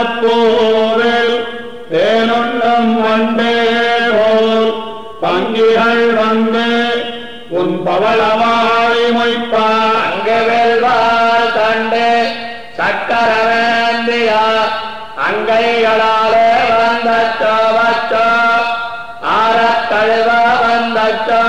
செங்கமலத்தூரில் தேனொன்றம் வண்டே போல் பங்கிகள் வந்து உன் பவளமாய் மொய்ப்பாங்கவெல்வார் தண்டே சக்கரவேந்தியா அங்கைகளாலே வந்தச்சோ வச்சோ ஆரத்தழுவ வந்தச்சோ.